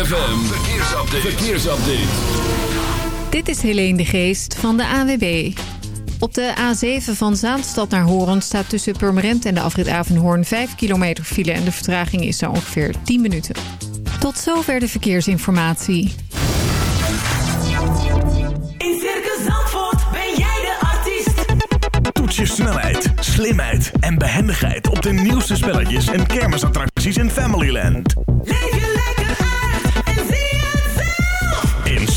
ZFM, verkeersupdate. verkeersupdate. Dit is Helene de Geest van de AWB. Op de A7 van Zaanstad naar Hoorn staat tussen Purmerend en de afrit Avenhoorn 5 kilometer file en de vertraging is zo ongeveer 10 minuten. Tot zover de verkeersinformatie. In Circus Zandvoort ben jij de artiest. Toets je snelheid, slimheid en behendigheid op de nieuwste spelletjes en kermisattracties in Familyland. Leef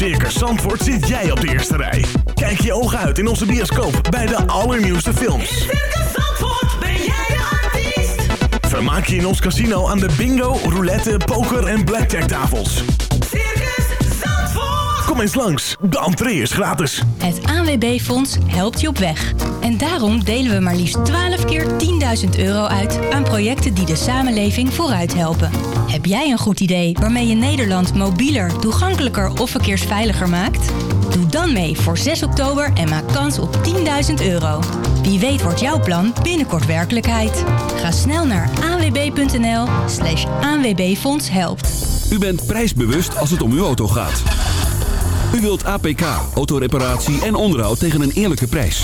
Circus Zandvoort zit jij op de eerste rij. Kijk je ogen uit in onze bioscoop bij de allernieuwste films. In Circus Zandvoort ben jij de artiest. Vermaak je in ons casino aan de bingo, roulette, poker en blackjack tafels. Circus Zandvoort. Kom eens langs, de entree is gratis. Het ANWB-fonds helpt je op weg. En daarom delen we maar liefst 12 keer 10.000 euro uit aan projecten die de samenleving vooruit helpen. Heb jij een goed idee waarmee je Nederland mobieler, toegankelijker of verkeersveiliger maakt? Doe dan mee voor 6 oktober en maak kans op 10.000 euro. Wie weet wordt jouw plan binnenkort werkelijkheid. Ga snel naar anwb.nl slash ANWB-fonds helpt. U bent prijsbewust als het om uw auto gaat. U wilt APK, autoreparatie en onderhoud tegen een eerlijke prijs.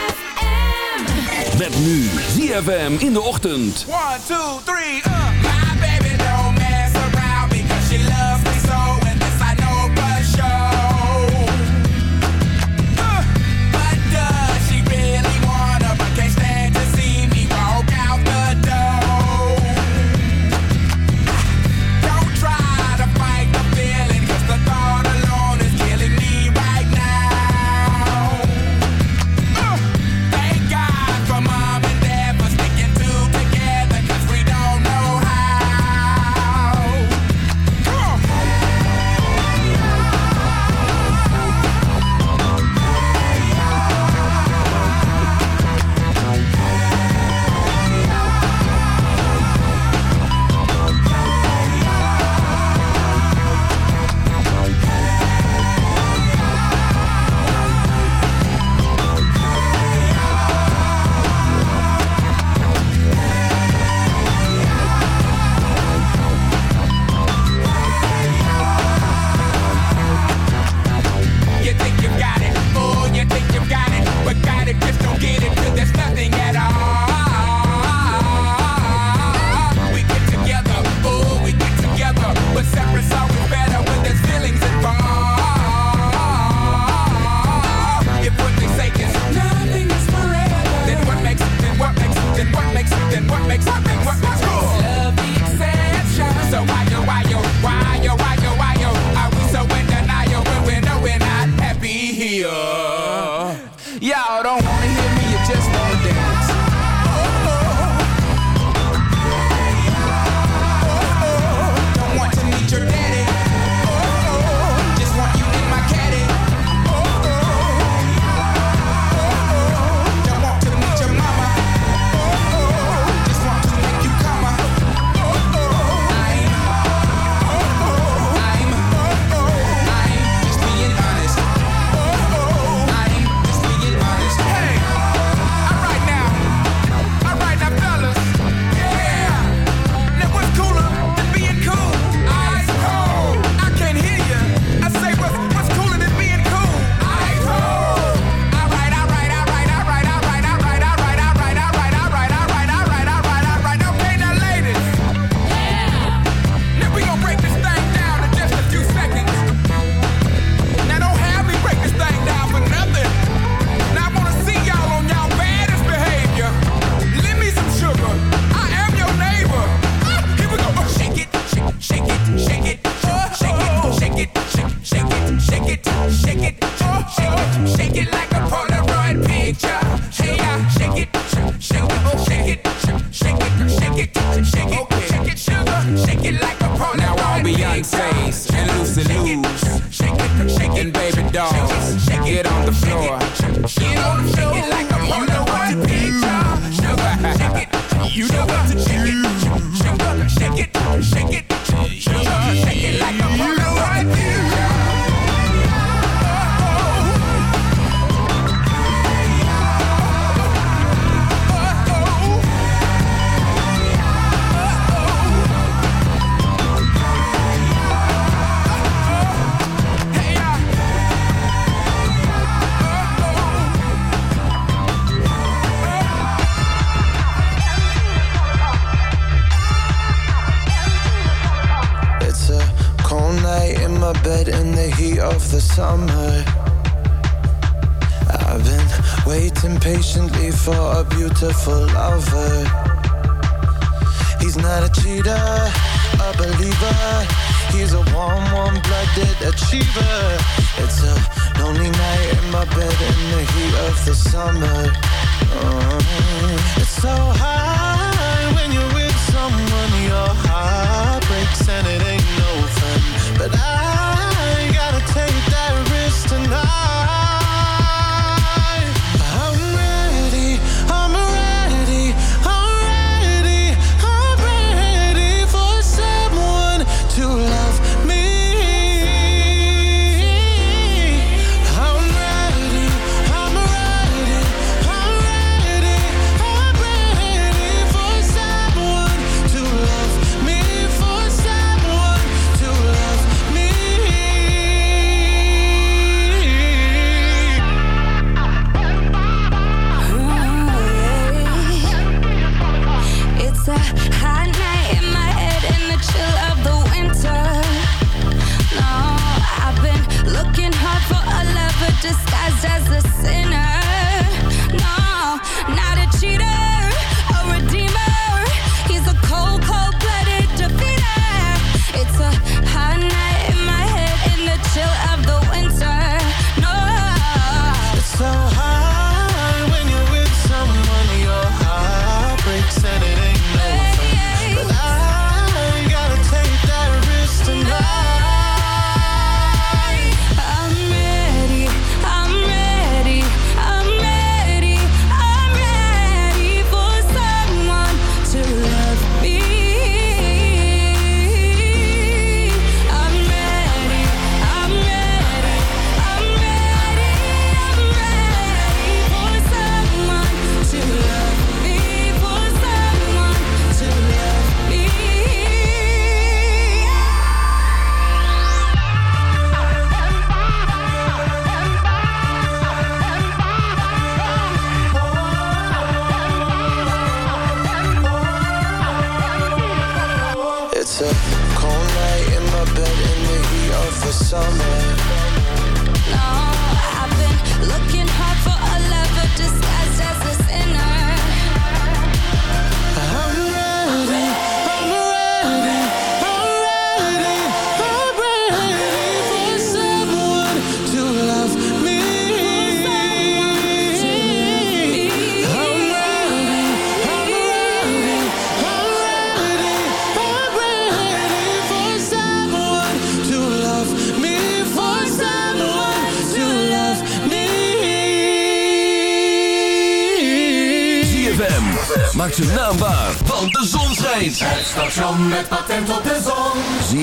Met nu ZFM in de ochtend. One, two, three, uh. bed in the heat of the summer. I've been waiting patiently for a beautiful lover. He's not a cheater, a believer. He's a warm, warm-blooded achiever. It's a lonely night in my bed in the heat of the summer. Oh, it's so hot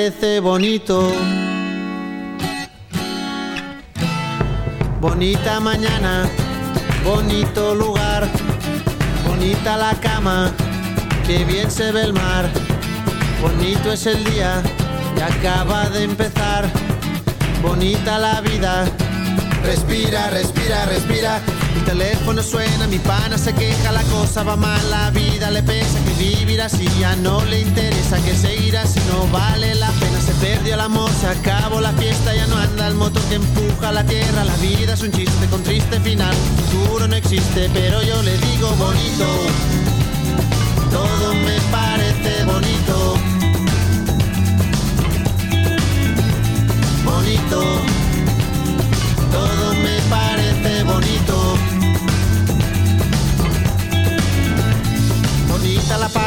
parece bonito. Bonita mañana, bonito lugar, bonita la cama, que bien se ve el mar. Bonito es el día, ya acaba de empezar. Bonita la vida. Respira, respira, respira. Mi teléfono suena, mi pana se queja, la cosa va mal, la vida le pesa vivir así ya no le interesa que seguir así no vale la pena se perdió el amor se acabó la fiesta ya no anda el motor que empuja la tierra la vida es un chiste con triste final el futuro no existe pero yo le digo bonito todo me parece bonito.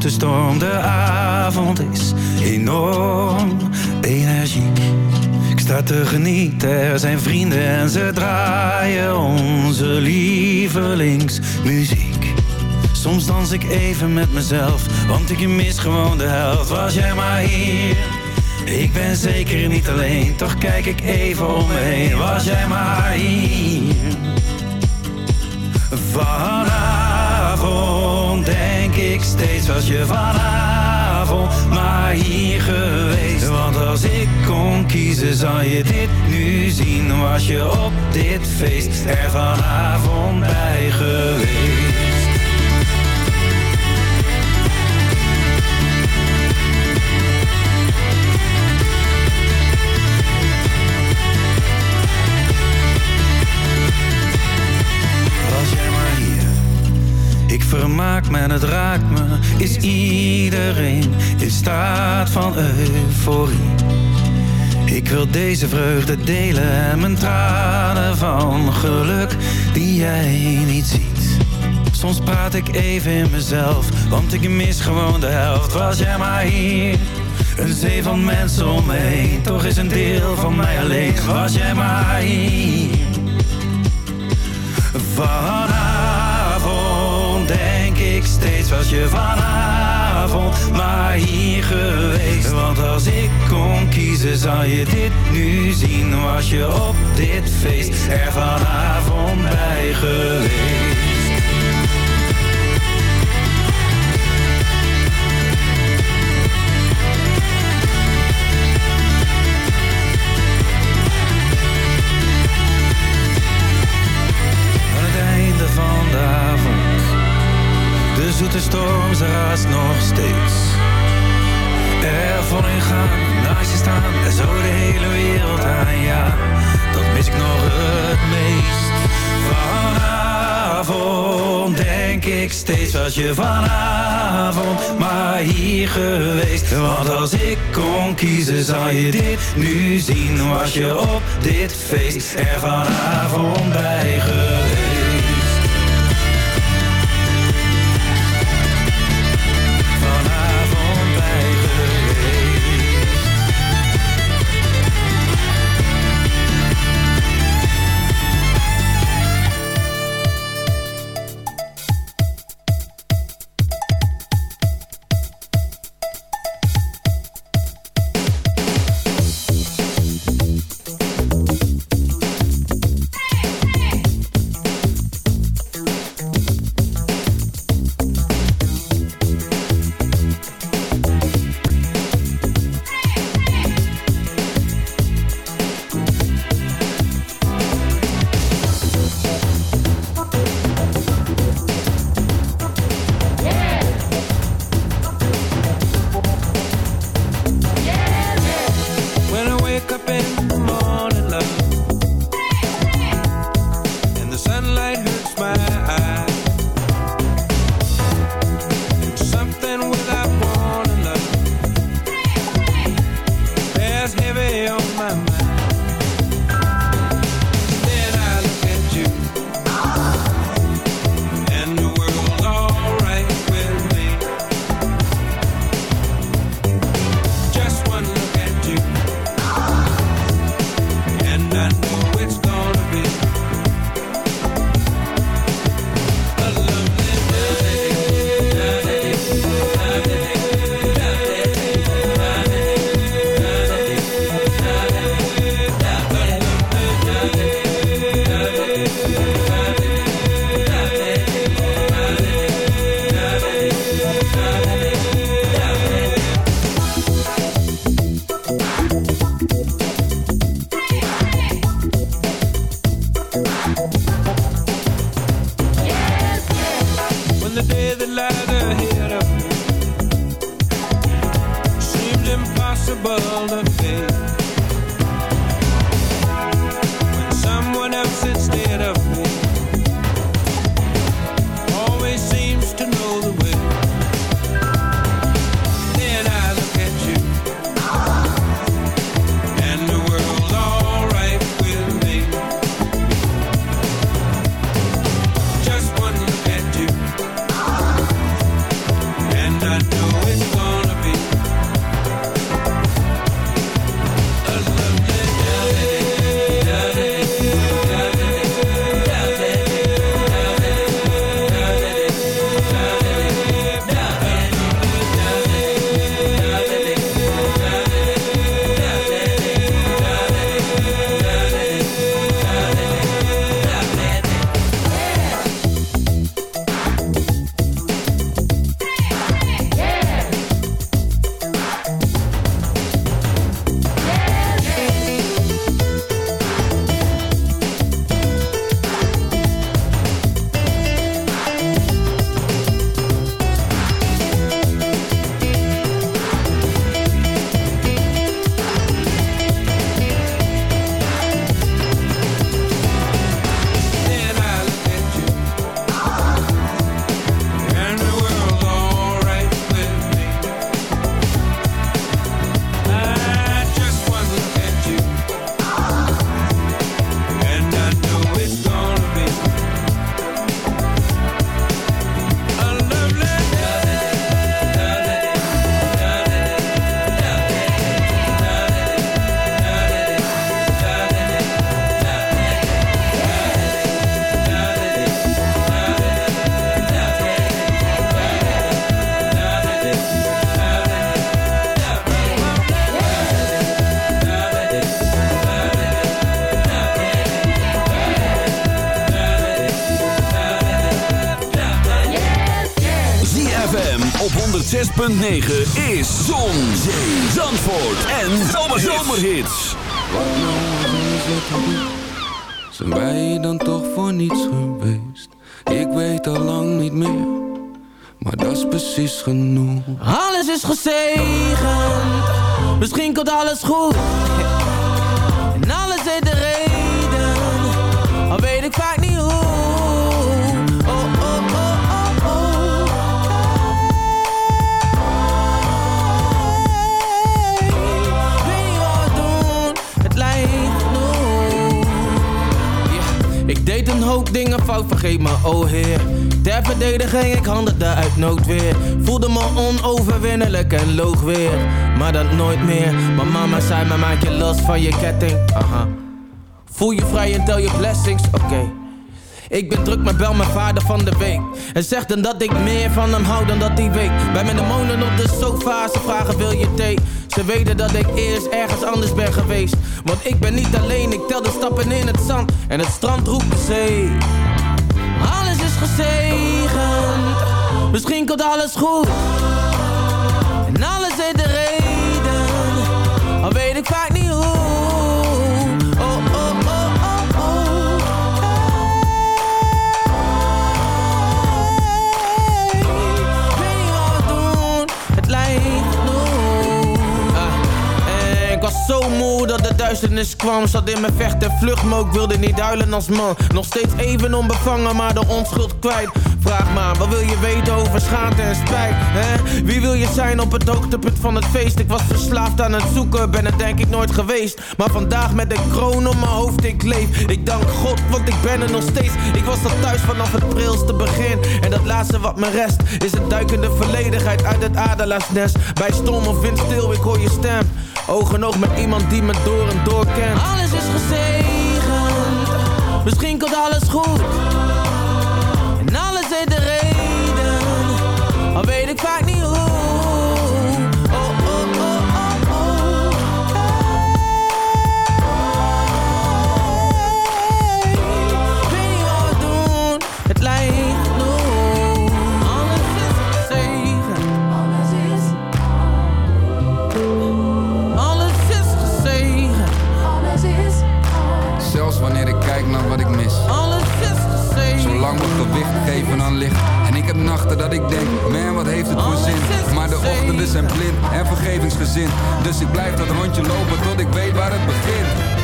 Zoete storm. De avond is enorm energiek. Ik sta te genieten, er zijn vrienden en ze draaien onze lievelingsmuziek. Soms dans ik even met mezelf, want ik mis gewoon de helft. Was jij maar hier? Ik ben zeker niet alleen, toch kijk ik even om me heen. Was jij maar hier? Ik steeds was je vanavond maar hier geweest. Want als ik kon kiezen zou je dit nu zien. Was je op dit feest er vanavond bij geweest. Ik vermaak me en het raakt me. Is iedereen in staat van euforie? Ik wil deze vreugde delen en mijn tranen van geluk die jij niet ziet. Soms praat ik even in mezelf, want ik mis gewoon de helft. Was jij maar hier? Een zee van mensen om me heen, toch is een deel van mij alleen. Was jij maar hier? Ik steeds was je vanavond maar hier geweest. Want als ik kon kiezen zou je dit nu zien. Was je op dit feest er vanavond bij geweest. Ze nog steeds. Er voor in gaan, naast je staan En zo de hele wereld aan, ja. Dat mis ik nog het meest. Vanavond denk ik steeds Was je vanavond maar hier geweest. Want als ik kon kiezen zou je dit nu zien. Was je op dit feest er vanavond bij geweest 106.9 is Zon, Zee, Zandvoort en Zomerhits. Wat nou doet, zijn wij dan toch voor niets geweest? Ik weet al lang niet meer, maar dat is precies genoeg. Alles is gezegend, misschien komt alles goed. En alles heeft de reden, al weet ik vaak niet hoop dingen fout, vergeet me, oh heer. Ter verdediging, ik handelde uit noodweer. Voelde me onoverwinnelijk en loog weer. Maar dat nooit meer. Mijn mama zei me, maak je los van je ketting. Aha. Voel je vrij en tel je blessings, oké. Ik ben druk, maar bel mijn vader van de week. En zeg dan dat ik meer van hem hou dan dat hij weet. Bij mijn demonen op de sofa, ze vragen wil je thee. Ze weten dat ik eerst ergens anders ben geweest. Want ik ben niet alleen, ik tel de stappen in het zand. En het strand roept de zee. Alles is gezegend, misschien komt alles goed. En alles heeft de kwam, zat in mijn vecht en vlucht, maar ik wilde niet huilen als man. Nog steeds even onbevangen, maar de onschuld kwijt. Vraag maar, wat wil je weten over schaamte en spijt? Hè? Wie wil je zijn op het hoogtepunt van het feest? Ik was verslaafd aan het zoeken, ben het denk ik nooit geweest. Maar vandaag met een kroon op mijn hoofd, ik leef. Ik dank God, want ik ben er nog steeds. Ik was al thuis vanaf het prilste begin. En dat laatste wat me rest, is een duikende volledigheid uit het adelaarsnest. Bij storm of windstil, ik hoor je stem. Oog in oog met iemand die me door en door kent. Alles is gezegend, misschien komt alles goed. Alles is gezegend. Alles is. Zelfs wanneer ik kijk naar wat ik mis. Alles is gezegend. Zolang we gewicht geven aan licht. Nachten dat ik denk, man wat heeft het voor zin. Maar de ochtenden zijn blind en vergevingsgezind. Dus ik blijf dat rondje lopen tot ik weet waar het begint.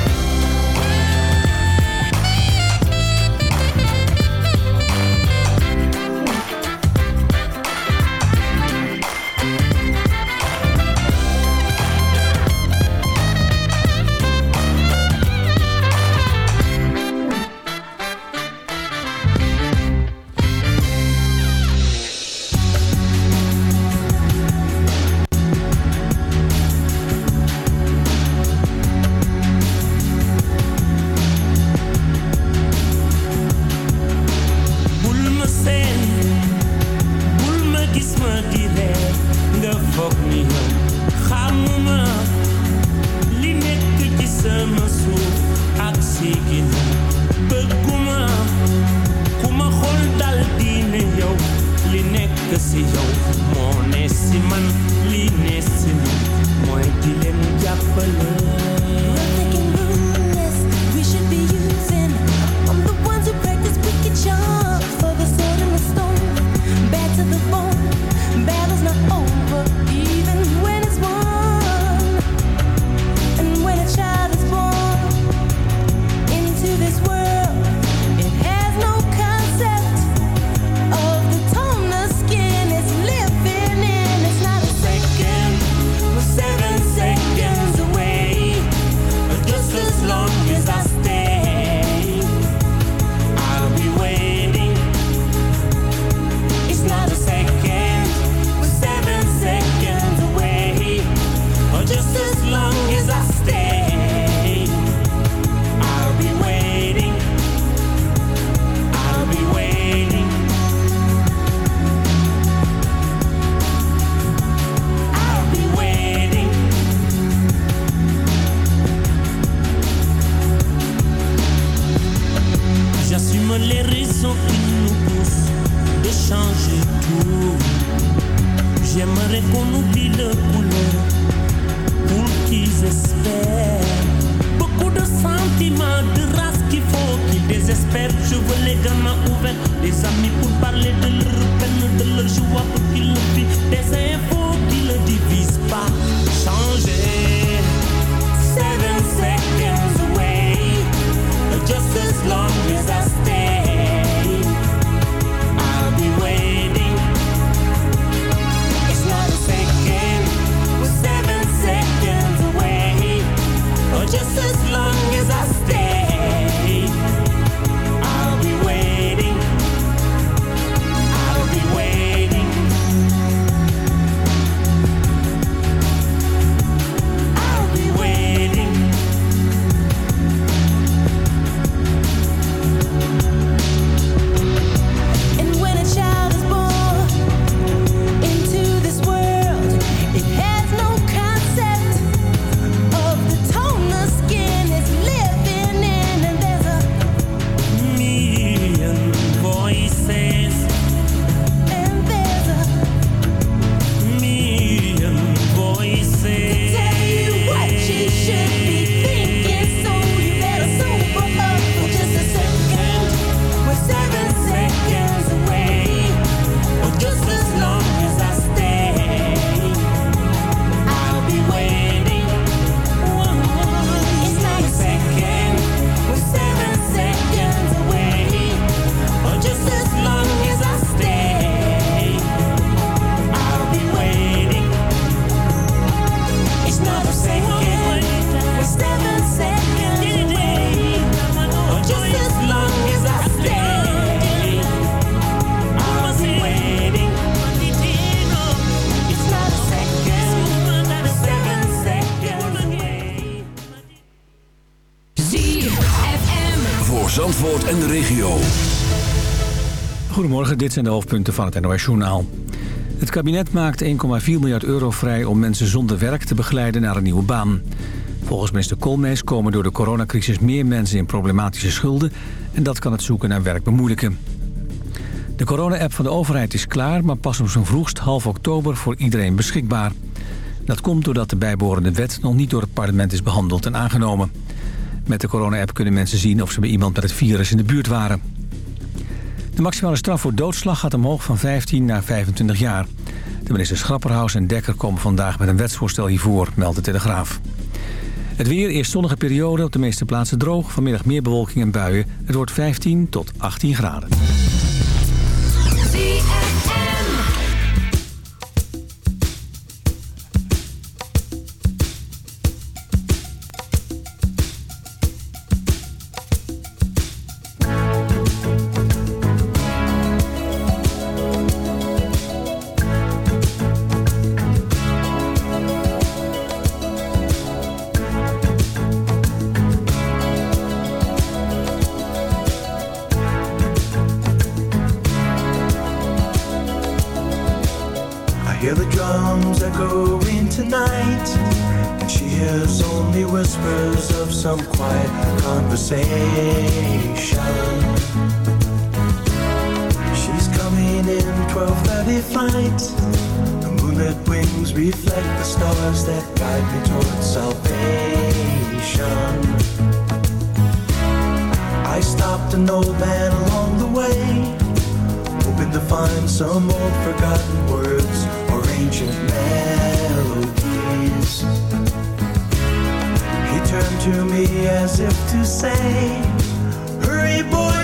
Dit zijn de hoofdpunten van het NOS-journaal. Het kabinet maakt 1,4 miljard euro vrij om mensen zonder werk te begeleiden naar een nieuwe baan. Volgens minister Koolmees komen door de coronacrisis meer mensen in problematische schulden... en dat kan het zoeken naar werk bemoeilijken. De corona-app van de overheid is klaar, maar pas op zijn vroegst half oktober voor iedereen beschikbaar. Dat komt doordat de bijbehorende wet nog niet door het parlement is behandeld en aangenomen. Met de corona-app kunnen mensen zien of ze bij iemand met het virus in de buurt waren. De maximale straf voor doodslag gaat omhoog van 15 naar 25 jaar. De ministers Grapperhaus en Dekker komen vandaag met een wetsvoorstel hiervoor, meldt de Telegraaf. Het weer, eerst zonnige periode, op de meeste plaatsen droog. Vanmiddag meer bewolking en buien. Het wordt 15 tot 18 graden. That guide me towards salvation. I stopped an old man along the way hoping to find some old forgotten words or ancient melodies. He turned to me as if to say, Hurry, boy,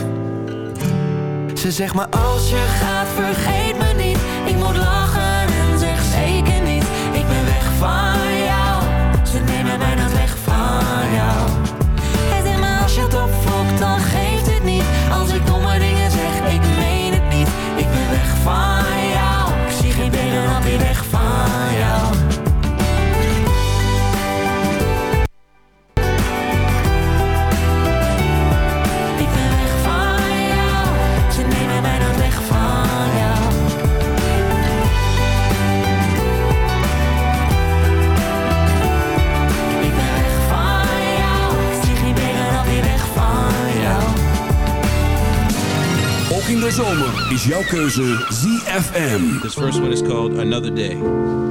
Ze zegt maar Als je gaat, vergeet me niet. Ik moet lachen keuze ZFM. This first one is called Another Day.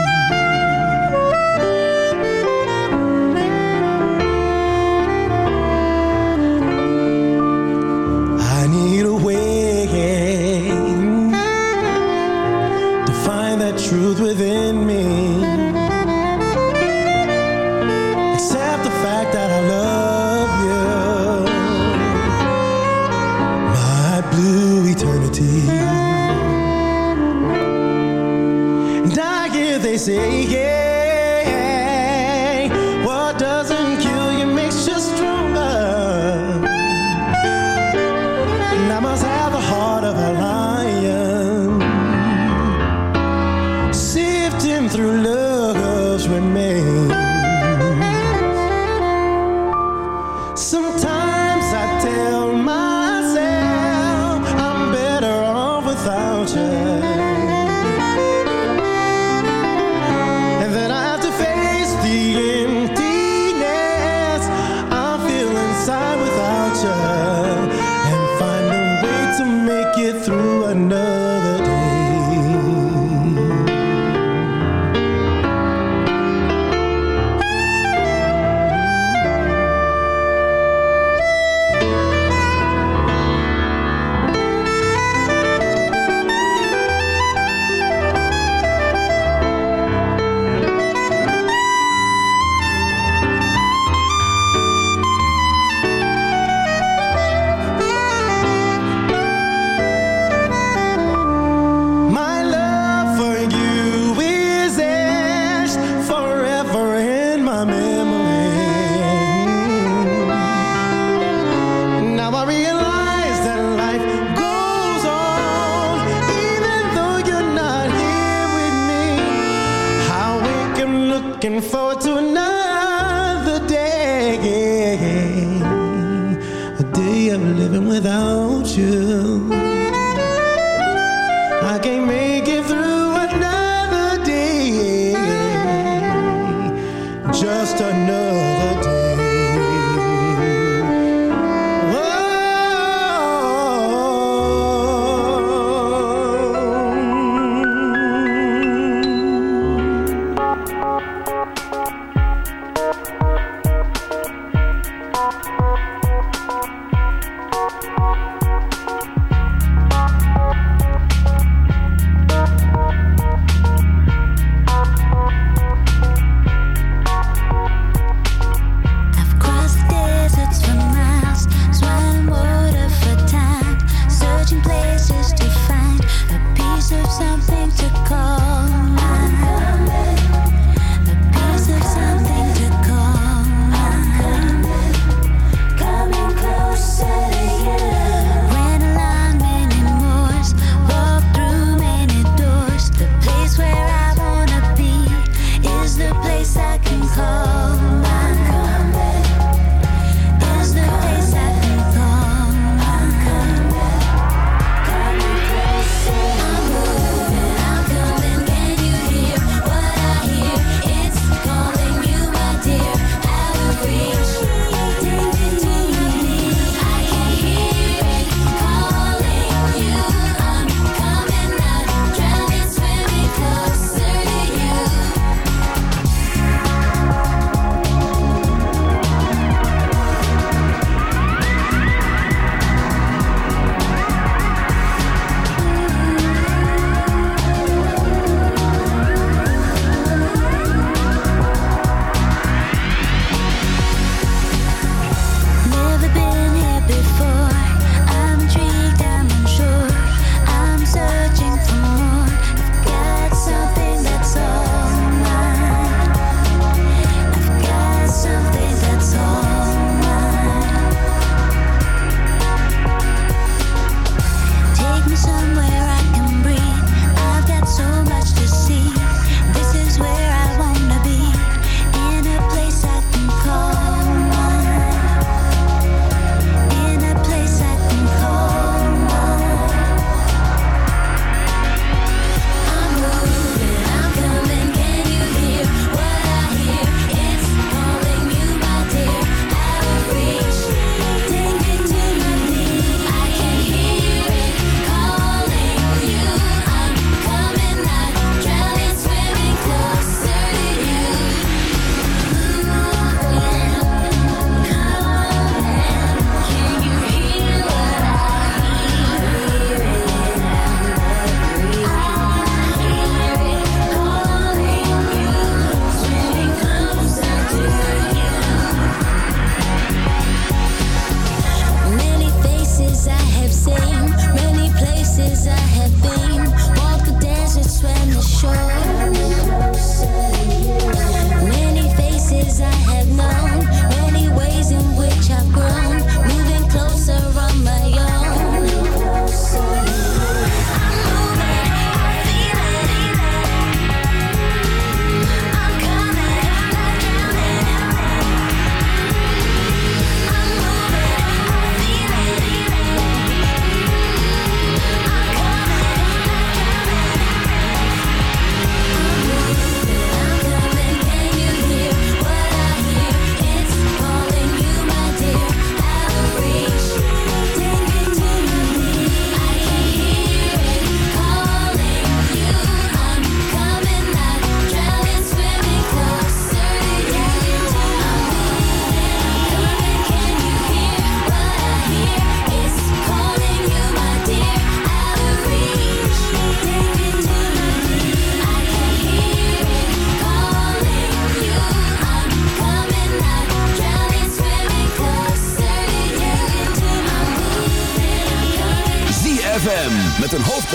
cause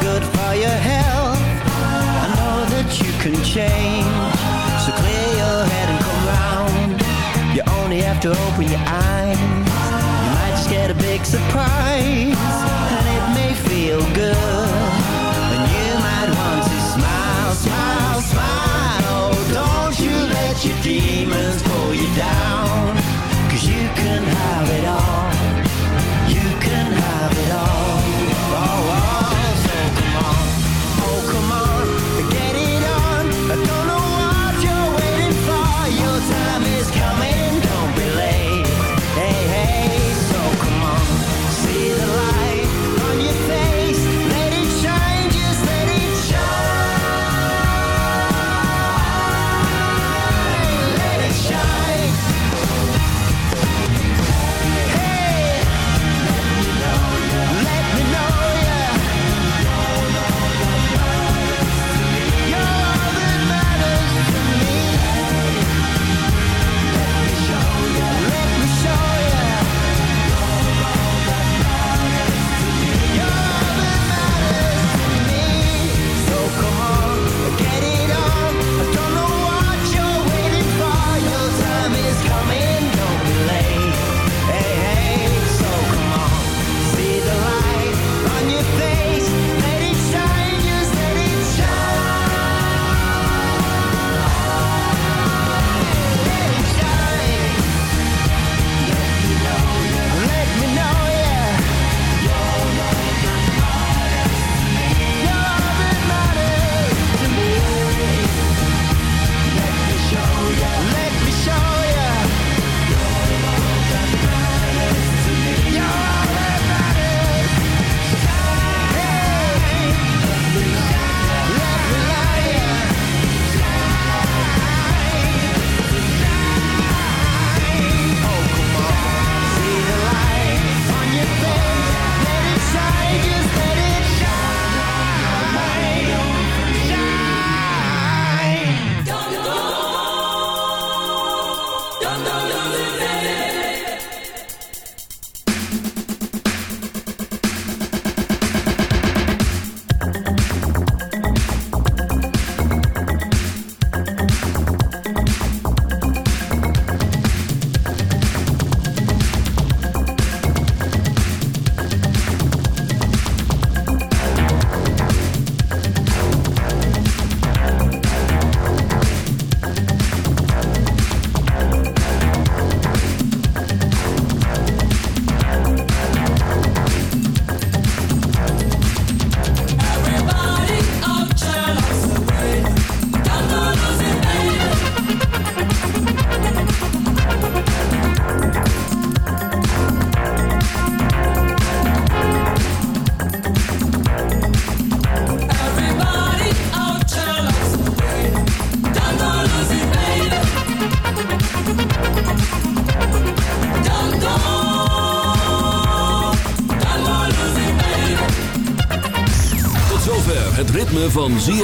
good for your health. I know that you can change, so clear your head and come round. You only have to open your eyes. You might just get a big surprise, and it may feel good. And you might want to smile, smile, smile. Oh, don't you let your demons pull you down, cause you can have it all.